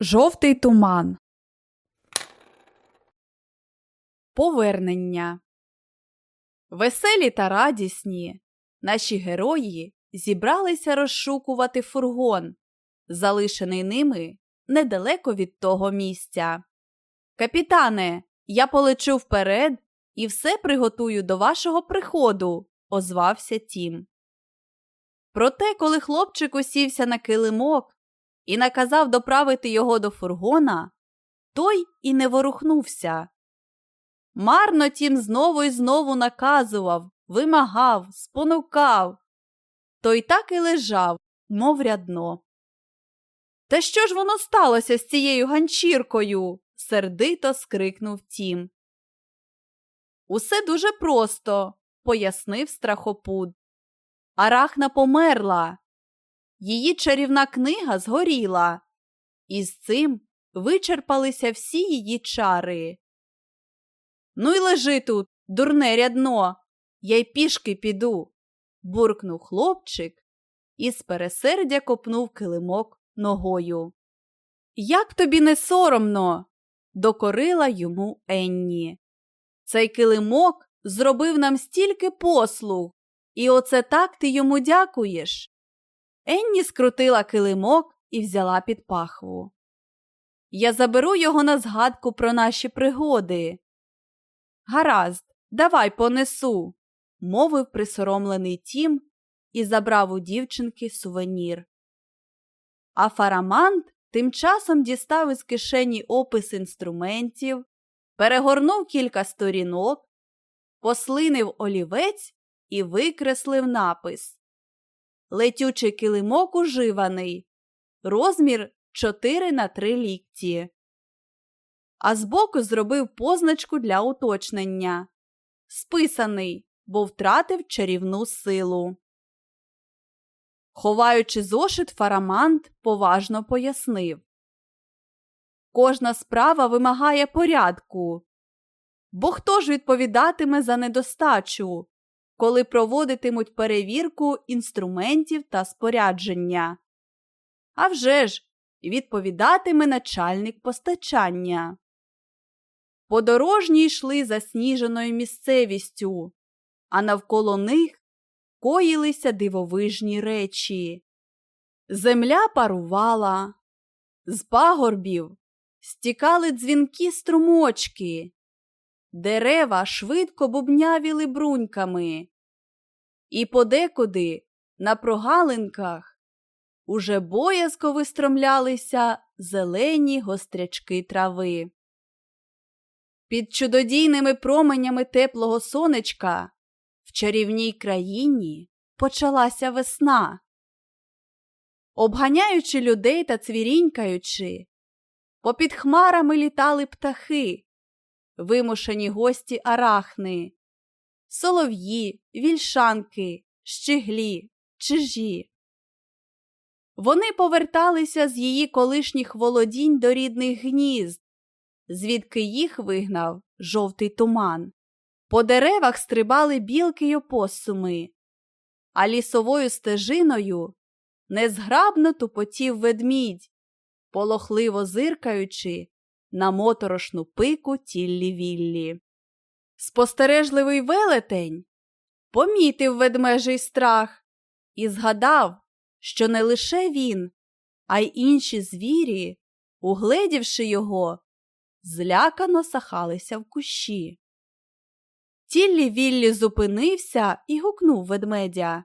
Жовтий туман. Повернення. Веселі та радісні. Наші герої зібралися розшукувати фургон, залишений ними недалеко від того місця. Капітане, я полечу вперед і все приготую до вашого приходу, озвався Тім. Проте, коли хлопчик усівся на килимок, і наказав доправити його до фургона, той і не ворухнувся. Марно тім знову і знову наказував, вимагав, спонукав. Той так і лежав, мов рядно. Та що ж воно сталося з цією ганчіркою? сердито скрикнув тім. Усе дуже просто, пояснив страхопуд. Арахна померла, Її чарівна книга згоріла, і з цим вичерпалися всі її чари. Ну й лежи тут, дурне рядно, я й пішки піду, буркнув хлопчик і з пересердя копнув килимок ногою. Як тобі не соромно? докорила йому Енні. Цей килимок зробив нам стільки послуг, і оце так ти йому дякуєш. Енні скрутила килимок і взяла під пахву. Я заберу його на згадку про наші пригоди. Гаразд, давай понесу, мовив присоромлений тім і забрав у дівчинки сувенір. А фарамант тим часом дістав із кишені опис інструментів, перегорнув кілька сторінок, послинив олівець і викреслив напис летючий килимок уживаний, розмір 4 на 3 лікті. А збоку зробив позначку для уточнення. Списаний, бо втратив чарівну силу. Ховаючи зошит, фарамант поважно пояснив Кожна справа вимагає порядку. Бо хто ж відповідатиме за недостачу, коли проводитимуть перевірку інструментів та спорядження. А вже ж, відповідатиме начальник постачання. Подорожні йшли засніженою місцевістю, а навколо них коїлися дивовижні речі. Земля парувала, з пагорбів стікали дзвінки струмочки, Дерева швидко бубнявіли бруньками, і подекуди на прогалинках уже боязко вистромлялися зелені гострячки трави. Під чудодійними променями теплого сонечка в чарівній країні почалася весна. Обганяючи людей та цвірінькаючи, попід хмарами літали птахи вимушені гості арахни, солов'ї, вільшанки, щеглі, чижі. Вони поверталися з її колишніх володінь до рідних гнізд, звідки їх вигнав жовтий туман. По деревах стрибали білки й опосуми, а лісовою стежиною незграбно тупотів ведмідь, полохливо зиркаючи на моторошну пику тіллі віллі. Спостережливий велетень помітив ведмежий страх і згадав, що не лише він, а й інші звірі, угледівши його, злякано сахалися в кущі. Тіллі Віллі зупинився і гукнув ведмедя.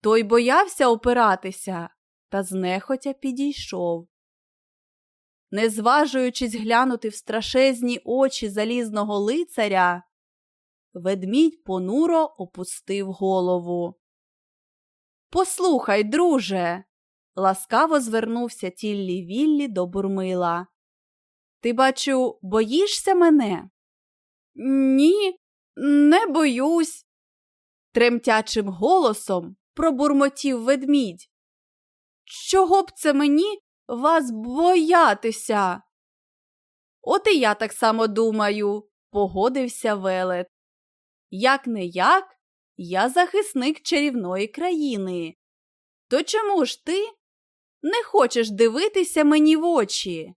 Той боявся опиратися та знехотя підійшов не зважуючись глянути в страшезні очі залізного лицаря, ведмідь понуро опустив голову. Послухай, друже, ласкаво звернувся тіллі Віллі до бурмила. Ти, бачу, боїшся мене? Ні, не боюсь, тремтячим голосом пробурмотів ведмідь. Чого б це мені вас боятися. От і я так само думаю, погодився велет. Як не як, я захисник чарівної країни. То чому ж ти не хочеш дивитися мені в очі?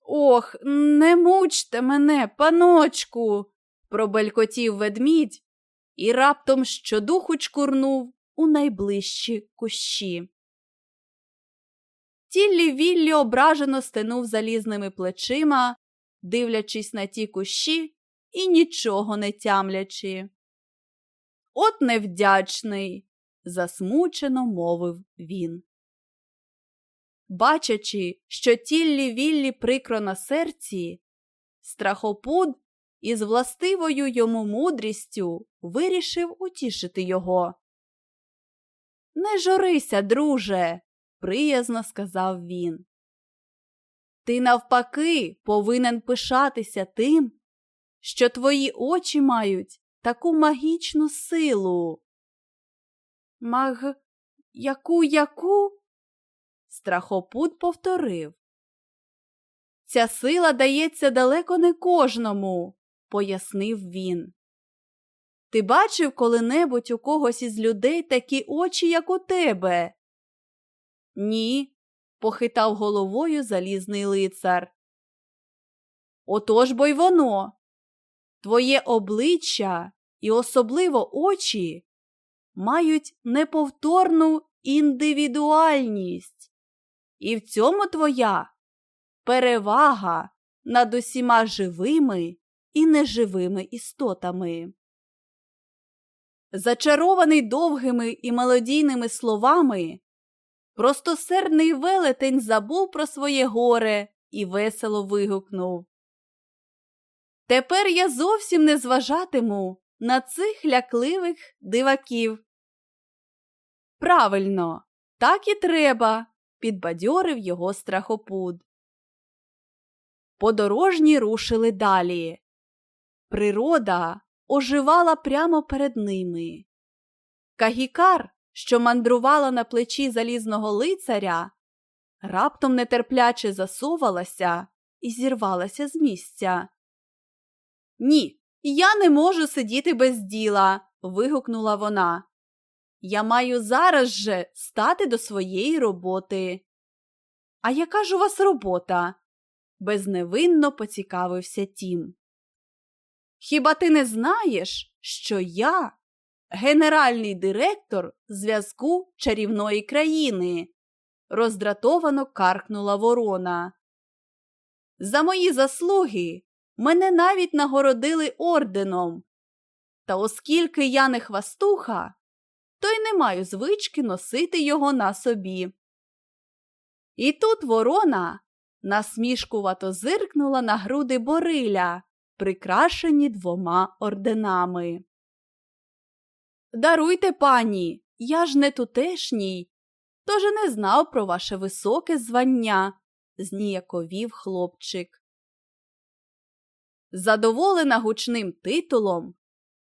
Ох, не мучте мене, паночку, пробелькотів ведмідь і раптом щодуху чкурнув у найближчі кущі. Тіллі Віллі ображено стенув залізними плечима, дивлячись на ті кущі і нічого не тямлячи. От невдячний, засмучено мовив він. Бачачи, що тіллі Віллі прикро на серці, страхопуд із властивою йому мудрістю вирішив утішити його. Не журися, друже, приязно сказав він. Ти, навпаки, повинен пишатися тим, що твої очі мають таку магічну силу. Маг, яку, яку? Страхопут повторив. Ця сила дається далеко не кожному, пояснив він. Ти бачив коли-небудь у когось із людей такі очі, як у тебе? Ні, похитав головою залізний лицар. Отож бо й воно. Твоє обличчя і особливо очі мають неповторну індивідуальність. І в цьому твоя перевага над усіма живими і неживими істотами. Зачарований довгими і мелодійними словами, простосердний велетень забув про своє горе і весело вигукнув. Тепер я зовсім не зважатиму на цих лякливих диваків. Правильно, так і треба, підбадьорив його страхопуд. Подорожні рушили далі. Природа оживала прямо перед ними. Кагікар, що мандрувала на плечі залізного лицаря, раптом нетерпляче засувалася і зірвалася з місця. Ні, я не можу сидіти без діла. вигукнула вона. Я маю зараз же стати до своєї роботи. А яка ж у вас робота? безневинно поцікавився тім. Хіба ти не знаєш, що я генеральний директор зв'язку чарівної країни? роздратовано каркнула ворона. За мої заслуги мене навіть нагородили орденом. Та оскільки я не хвастуха, то й не маю звички носити його на собі. І тут ворона насмішкувато зиркнула на груди Бориля, прикрашені двома орденами. Даруйте, пані, я ж не тутешній, тож не знав про ваше високе звання, зніяковів хлопчик. Задоволена гучним титулом,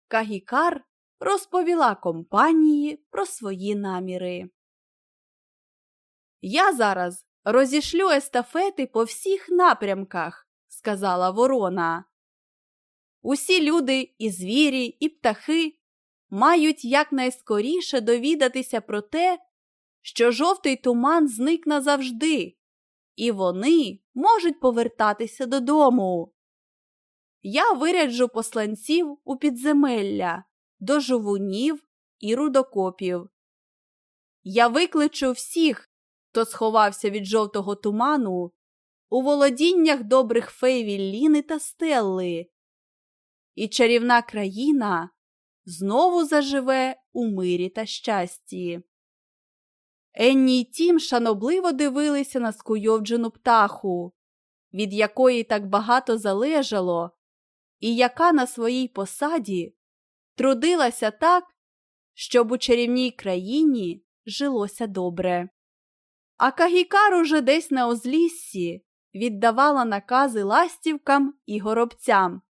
Кагікар розповіла компанії про свої наміри. Я зараз розішлю естафети по всіх напрямках, сказала ворона. Усі люди, і звірі, і птахи мають якнайскоріше довідатися про те, що жовтий туман зник назавжди, і вони можуть повертатися додому. Я виряджу посланців у підземелля, до жовунів і рудокопів. Я викличу всіх, хто сховався від жовтого туману, у володіннях добрих фей Вілліни та Стелли, і чарівна країна знову заживе у мирі та щасті. Енні й тім шанобливо дивилися на скуйовджену птаху, від якої так багато залежало, і яка на своїй посаді трудилася так, щоб у чарівній країні жилося добре. А Кагікар уже десь на озліссі віддавала накази ластівкам і горобцям,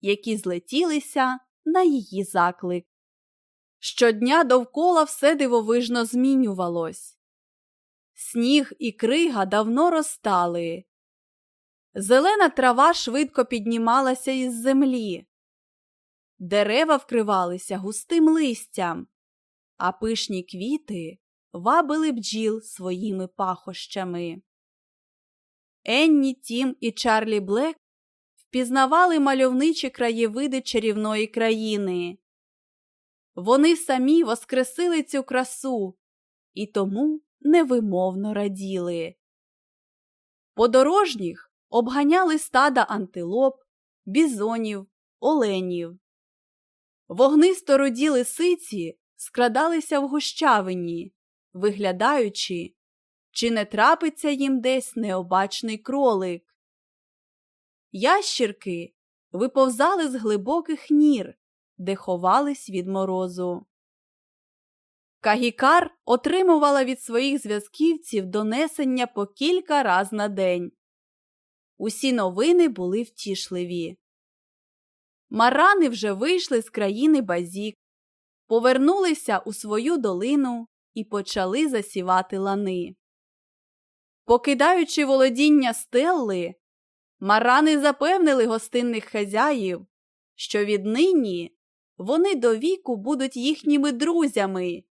які злетілися на її заклик. Щодня довкола все дивовижно змінювалось. Сніг і крига давно розтали. Зелена трава швидко піднімалася із землі. Дерева вкривалися густим листям, а пишні квіти вабили бджіл своїми пахощами. Енні, Тім і Чарлі Блек впізнавали мальовничі краєвиди чарівної країни. Вони самі воскресили цю красу і тому невимовно раділи. Подорожніх обганяли стада антилоп, бізонів, оленів. Вогнисто роді лисиці скрадалися в гущавині, виглядаючи, чи не трапиться їм десь необачний кролик. Ящірки виповзали з глибоких нір, де ховались від морозу. Кагікар отримувала від своїх зв'язківців донесення по кілька раз на день. Усі новини були втішливі. Марани вже вийшли з країни базік, повернулися у свою долину і почали засівати лани. Покидаючи володіння стелли, марани запевнили гостинних хазяїв, що віднині вони до віку будуть їхніми друзями,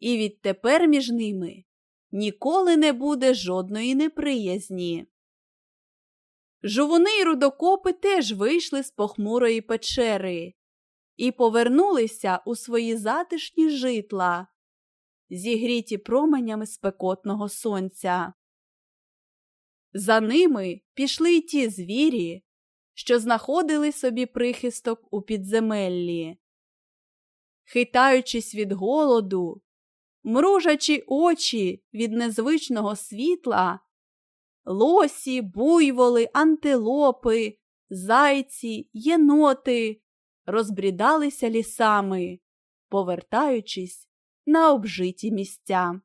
і відтепер між ними ніколи не буде жодної неприязні. Жувуни й рудокопи теж вийшли з похмурої печери і повернулися у свої затишні житла, зігріті променями спекотного сонця. За ними пішли й ті звірі, що знаходили собі прихисток у підземеллі. Хитаючись від голоду, мружачи очі від незвичного світла, лосі, буйволи, антилопи, зайці, єноти розбрідалися лісами, повертаючись на обжиті місця.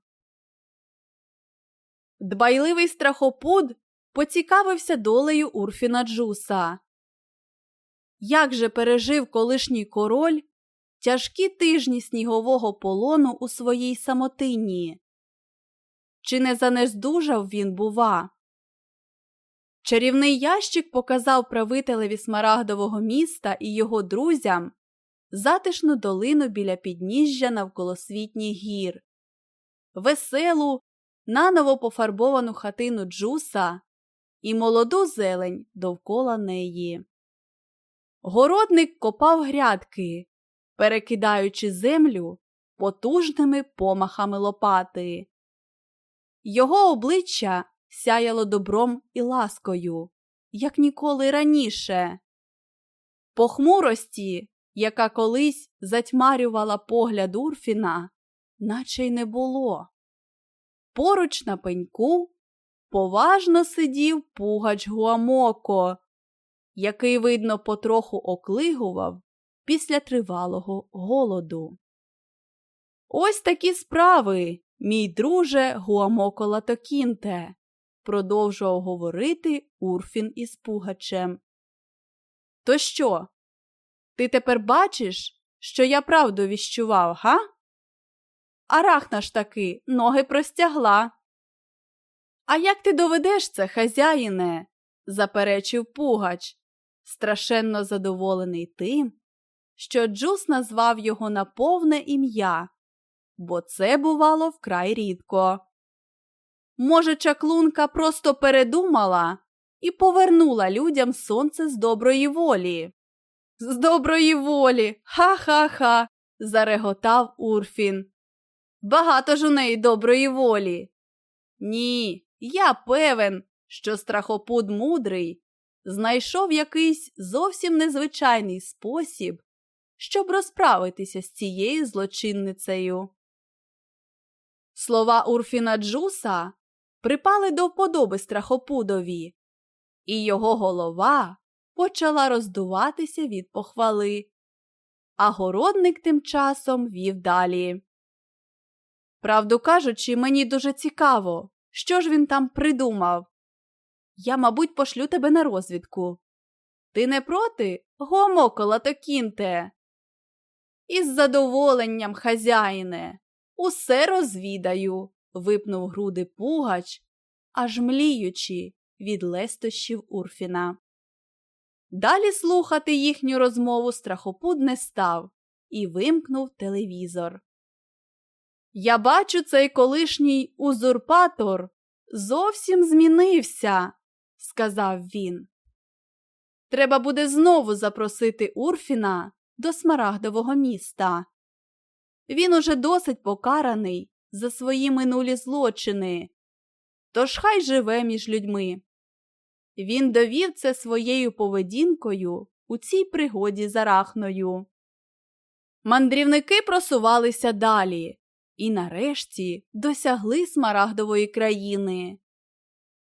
Дбайливий страхопуд поцікавився долею Урфіна Джуса. Як же пережив колишній король тяжкі тижні снігового полону у своїй самотині? Чи не занездужав він, бува? Чарівний ящик показав правителеві смарагдового міста і його друзям затишну долину біля підніжжя навколосвітніх гір, веселу, наново пофарбовану хатину джуса і молоду зелень довкола неї. Городник копав грядки, перекидаючи землю потужними помахами лопати. Його обличчя сяяло добром і ласкою, як ніколи раніше. Похмурості, яка колись затьмарювала погляд Урфіна, наче й не було. Поруч на пеньку поважно сидів пугач Гуамоко, який, видно, потроху оклигував після тривалого голоду. Ось такі справи, мій друже Гуамоко Латокінте, продовжував говорити Урфін із Пугачем. То що? Ти тепер бачиш, що я правду віщував, га? Арахна ж таки ноги простягла. А як ти доведеш це, хазяїне? заперечив Пугач, страшенно задоволений тим, що Джус назвав його на повне ім'я, бо це бувало вкрай рідко. Може, чаклунка просто передумала і повернула людям сонце з доброї волі. З доброї волі, ха-ха-ха, зареготав Урфін. Багато ж у неї доброї волі. Ні, я певен, що страхопуд мудрий знайшов якийсь зовсім незвичайний спосіб, щоб розправитися з цією злочинницею. Слова Урфіна Джуса припали до вподоби страхопудові, і його голова почала роздуватися від похвали. А городник тим часом вів далі. Правду кажучи, мені дуже цікаво, що ж він там придумав. Я, мабуть, пошлю тебе на розвідку. Ти не проти, гомокола кінте? Із задоволенням, хазяїне, усе розвідаю випнув груди пугач, аж мліючи від лестощів Урфіна. Далі слухати їхню розмову страхопуд не став і вимкнув телевізор. Я бачу, цей колишній узурпатор зовсім змінився, сказав він. Треба буде знову запросити Урфіна до Смарагдового міста. Він уже досить покараний за свої минулі злочини, тож хай живе між людьми. Він довів це своєю поведінкою у цій пригоді з арахною. Мандрівники просувалися далі і нарешті досягли Смарагдової країни.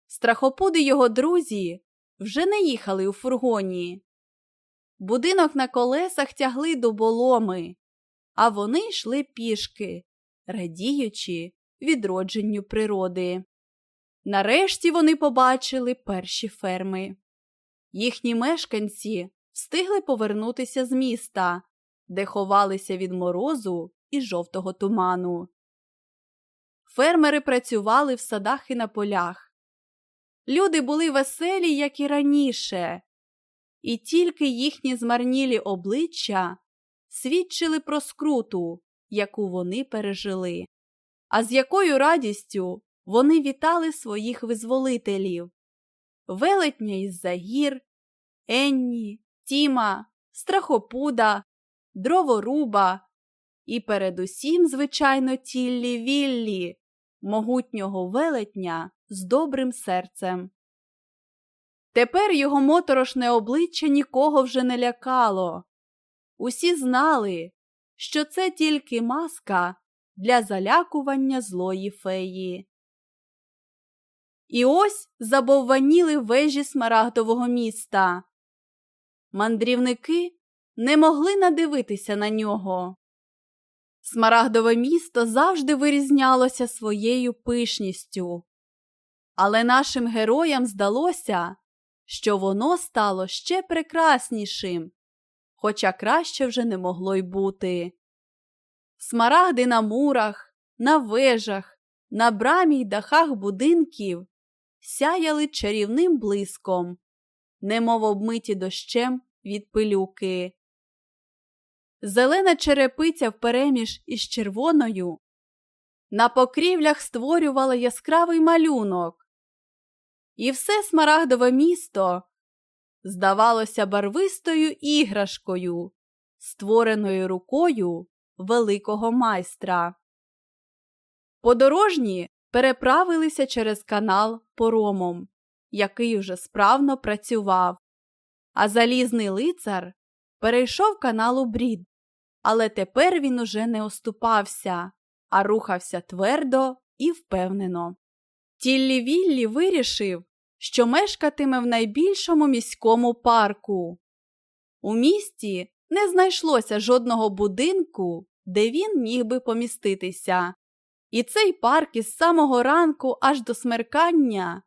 Страхопуди його друзі вже не їхали у фургоні. Будинок на колесах тягли до боломи, а вони йшли пішки, радіючи відродженню природи. Нарешті вони побачили перші ферми. Їхні мешканці встигли повернутися з міста, де ховалися від морозу і жовтого туману. Фермери працювали в садах і на полях. Люди були веселі, як і раніше, і тільки їхні змарнілі обличчя свідчили про скруту, яку вони пережили, а з якою радістю вони вітали своїх визволителів велетня із загір, Енні, Тіма, Страхопуда, Дроворуба і передусім, звичайно, тіллі Віллі, могутнього велетня з добрим серцем. Тепер його моторошне обличчя нікого вже не лякало. Усі знали, що це тільки маска для залякування злої феї. І ось забовваніли вежі смарагдового міста. Мандрівники не могли надивитися на нього. Смарагдове місто завжди вирізнялося своєю пишністю, але нашим героям здалося, що воно стало ще прекраснішим, хоча краще вже не могло й бути. Смарагди на мурах, на вежах, на брамі й дахах будинків сяяли чарівним блиском, немов обмиті дощем від пилюки. Зелена черепиця впереміж із червоною. На покрівлях створювала яскравий малюнок, і все смарагдове місто здавалося барвистою іграшкою, створеною рукою великого майстра. Подорожні переправилися через канал поромом, який уже справно працював, а залізний лицар перейшов каналу брід, але тепер він уже не оступався, а рухався твердо і впевнено. Тіллі Віллі вирішив, що мешкатиме в найбільшому міському парку. У місті не знайшлося жодного будинку, де він міг би поміститися. І цей парк із самого ранку аж до смеркання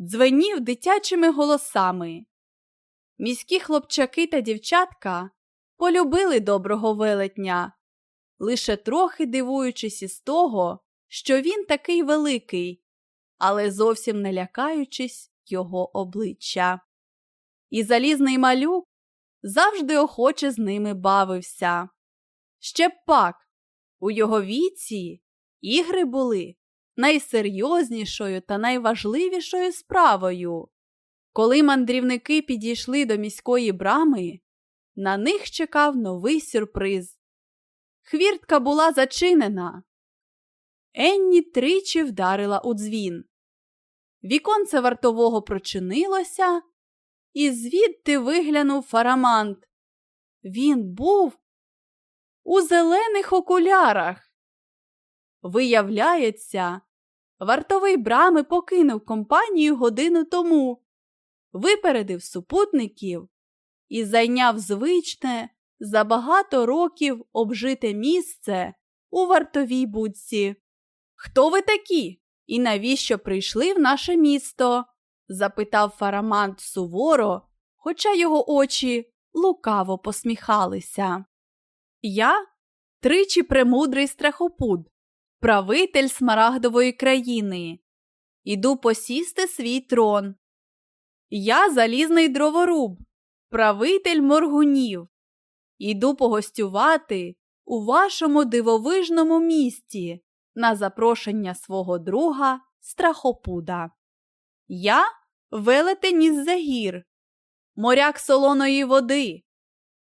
дзвенів дитячими голосами. Міські хлопчаки та дівчатка полюбили доброго велетня, лише трохи дивуючись із того, що він такий великий, але зовсім не лякаючись його обличчя. І залізний малюк завжди охоче з ними бавився. Ще б пак, у його віці ігри були найсерйознішою та найважливішою справою. Коли мандрівники підійшли до міської брами, на них чекав новий сюрприз. Хвіртка була зачинена. Енні тричі вдарила у дзвін. Віконце вартового прочинилося, і звідти виглянув фарамант. Він був у зелених окулярах. Виявляється, вартовий брами покинув компанію годину тому, випередив супутників і зайняв звичне за багато років обжите місце у вартовій будці. Хто ви такі? І навіщо прийшли в наше місто? запитав фарамант суворо, хоча його очі лукаво посміхалися. Я тричі премудрий страхопуд, правитель смарагдової країни. Іду посісти свій трон. Я залізний дроворуб, правитель моргунів. Іду погостювати у вашому дивовижному місті, на запрошення свого друга Страхопуда. Я велетень із загір, моряк солоної води.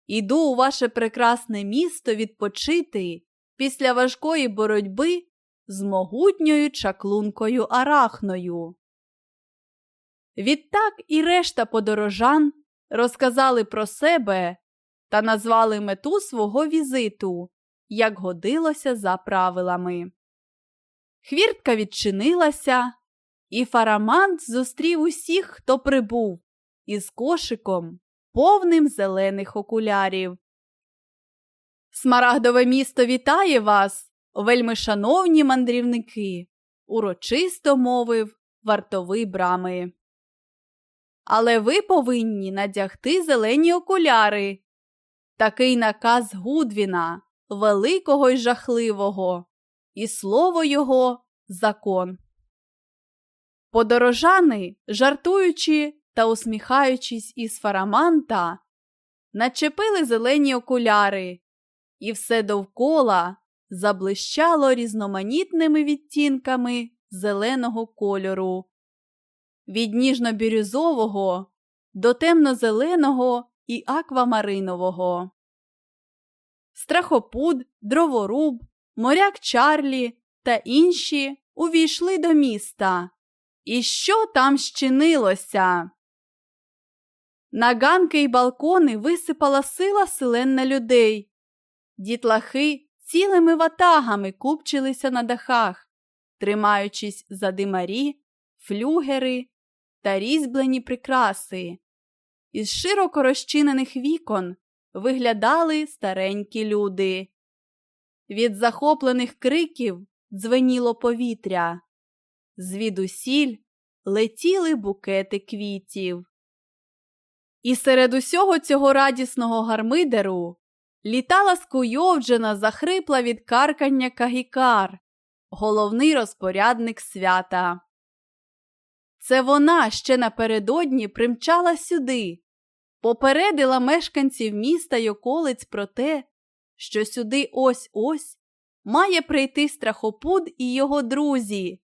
Іду у ваше прекрасне місто відпочити після важкої боротьби з могутньою чаклункою арахною. Відтак і решта подорожан розказали про себе та назвали мету свого візиту, як годилося за правилами. Хвіртка відчинилася, і фарамант зустрів усіх, хто прибув, із кошиком, повним зелених окулярів. Смарагдове місто вітає вас, вельми шановні мандрівники, урочисто мовив вартовий брами. Але ви повинні надягти зелені окуляри. Такий наказ Гудвіна, великого й жахливого, і слово його закон. Подорожани, жартуючи та усміхаючись із фараманта, начепили зелені окуляри, і все довкола заблищало різноманітними відтінками зеленого кольору. Від ніжно-бірюзового до темно-зеленого і аквамаринового. Страхопуд, дроворуб, моряк Чарлі та інші увійшли до міста. І що там щинилося? На ганки й балкони висипала сила селен людей. Дітлахи цілими ватагами купчилися на дахах, тримаючись за димарі, флюгери та різьблені прикраси. Із широко розчинених вікон виглядали старенькі люди. Від захоплених криків дзвеніло повітря. Звідусіль летіли букети квітів. І серед усього цього радісного гармидеру літала скуйовджена, захрипла від каркання кагікар, головний розпорядник свята. Це вона ще напередодні примчала сюди, попередила мешканців міста й околиць про те, що сюди ось ось має прийти страхопуд і його друзі,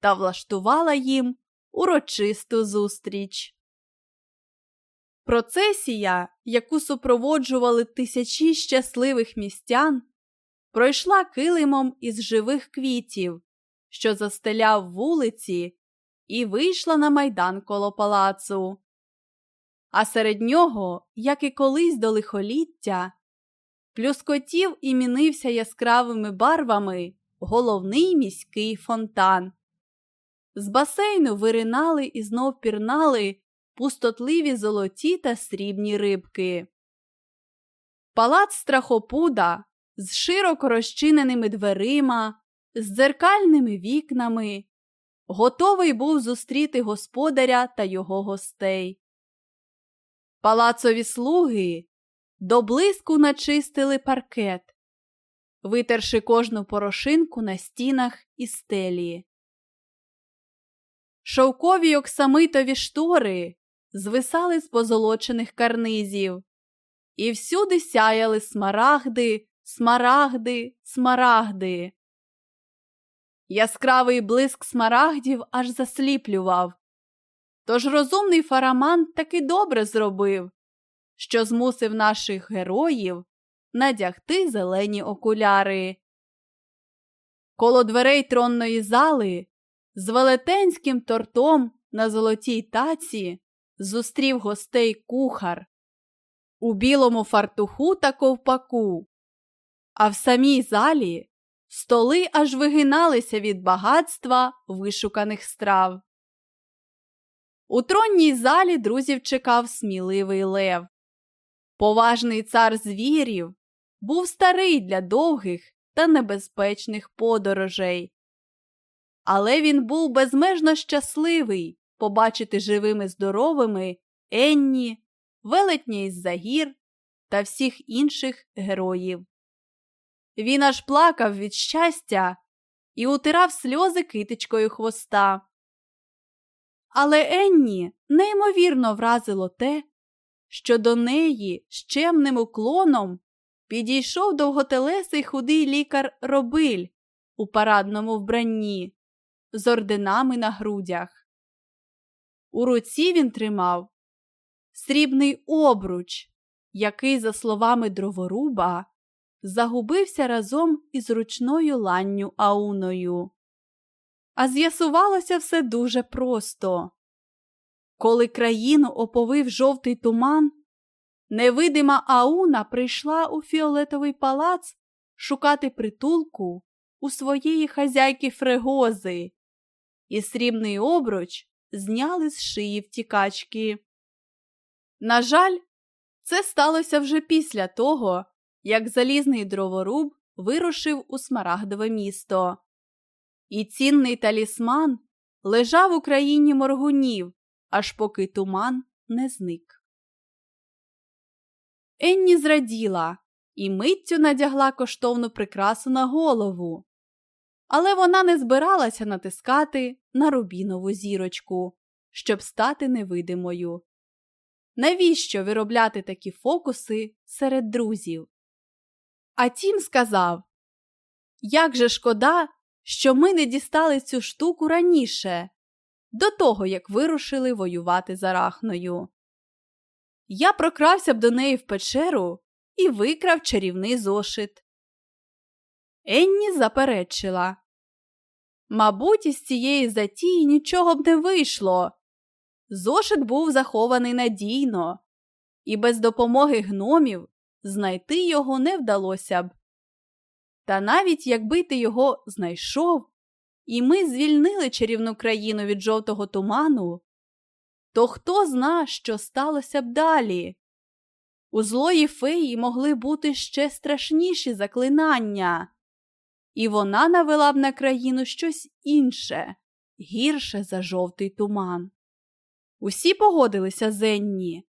та влаштувала їм урочисту зустріч. Процесія, яку супроводжували тисячі щасливих містян, пройшла килимом із живих квітів, що застеляв вулиці, і вийшла на майдан коло палацу. А серед нього, як і колись до лихоліття, плюскотів і мінився яскравими барвами головний міський фонтан. З басейну виринали і знов пірнали пустотливі золоті та срібні рибки. Палац страхопуда з широко розчиненими дверима, з дзеркальними вікнами, готовий був зустріти господаря та його гостей. Палацові слуги до блиску начистили паркет, витерши кожну порошинку на стінах і стелі. Шовкові оксамитові штори звисали з позолочених карнизів, і всюди сяяли смарагди, смарагди, смарагди. Яскравий блиск смарагдів аж засліплював. Тож розумний фараман таки добре зробив, що змусив наших героїв надягти зелені окуляри. Коло дверей тронної зали з велетенським тортом на золотій таці зустрів гостей кухар у білому фартуху та ковпаку, а в самій залі столи аж вигиналися від багатства вишуканих страв. У тронній залі друзів чекав сміливий лев. Поважний цар звірів був старий для довгих та небезпечних подорожей. Але він був безмежно щасливий побачити живими здоровими Енні, велетня із Загір та всіх інших героїв. Він аж плакав від щастя і утирав сльози китичкою хвоста. Але Енні неймовірно вразило те, що до неї з чемним уклоном підійшов довготелесий худий лікар Робиль у парадному вбранні, з орденами на грудях. У руці він тримав срібний обруч, який, за словами дроворуба, загубився разом із ручною ланню Ауною. А з'ясувалося все дуже просто. Коли країну оповив жовтий туман, невидима Ауна прийшла у фіолетовий палац шукати притулку у своєї хазяйки Фрегози, і срібний обруч зняли з шиї втікачки. На жаль, це сталося вже після того, як залізний дроворуб вирушив у смарагдове місто. І цінний талісман лежав у країні моргунів, аж поки туман не зник. Енні зраділа і миттю надягла коштовну прикрасу на голову. Але вона не збиралася натискати на рубінову зірочку, щоб стати невидимою. Навіщо виробляти такі фокуси серед друзів? А тім сказав Як же шкода, що ми не дістали цю штуку раніше, до того, як вирушили воювати з Арахною. Я прокрався б до неї в печеру і викрав чарівний зошит. Енні заперечила. Мабуть, із цієї затії нічого б не вийшло. Зошит був захований надійно, і без допомоги гномів знайти його не вдалося б. Та навіть якби ти його знайшов, і ми звільнили чарівну країну від жовтого туману, то хто зна, що сталося б далі? У злої феї могли бути ще страшніші заклинання, і вона навела б на країну щось інше, гірше за жовтий туман. Усі погодилися з Енні,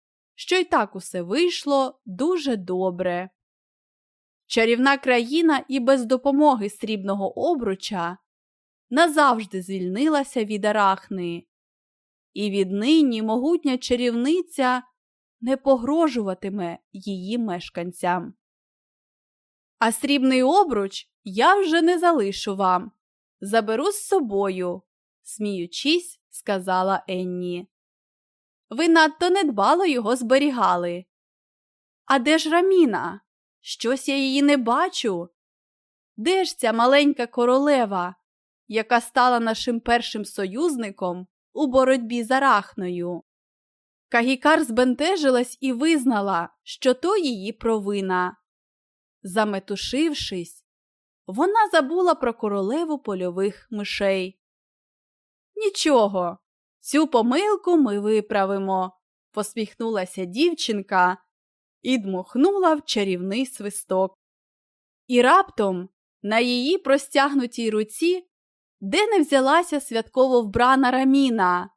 що й так усе вийшло дуже добре. Чарівна країна і без допомоги срібного обруча назавжди звільнилася від арахни, і віднині могутня чарівниця не погрожуватиме її мешканцям. А срібний обруч я вже не залишу вам. Заберу з собою, сміючись, сказала Енні. Ви надто недбало його зберігали. А де ж Раміна? Щось я її не бачу. Де ж ця маленька королева, яка стала нашим першим союзником у боротьбі з Арахною? Кагікар збентежилась і визнала, що то її провина. Заметушившись, вона забула про королеву польових мишей. Нічого, цю помилку ми виправимо, посміхнулася дівчинка і дмухнула в чарівний свисток. І раптом на її простягнутій руці де не взялася святково вбрана раміна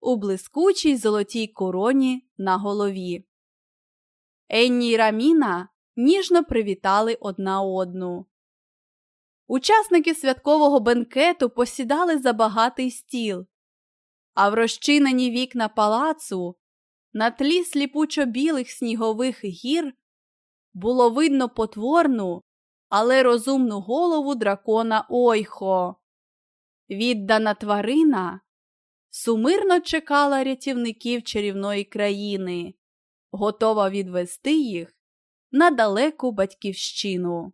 у блискучій золотій короні на голові. Енні й Раміна ніжно привітали одна одну. Учасники святкового бенкету посідали за багатий стіл, а в розчинені вікна палацу на тлі сліпучо білих снігових гір було видно потворну, але розумну голову дракона Ойхо. Віддана тварина сумирно чекала рятівників чарівної країни, готова відвести їх на далеку батьківщину.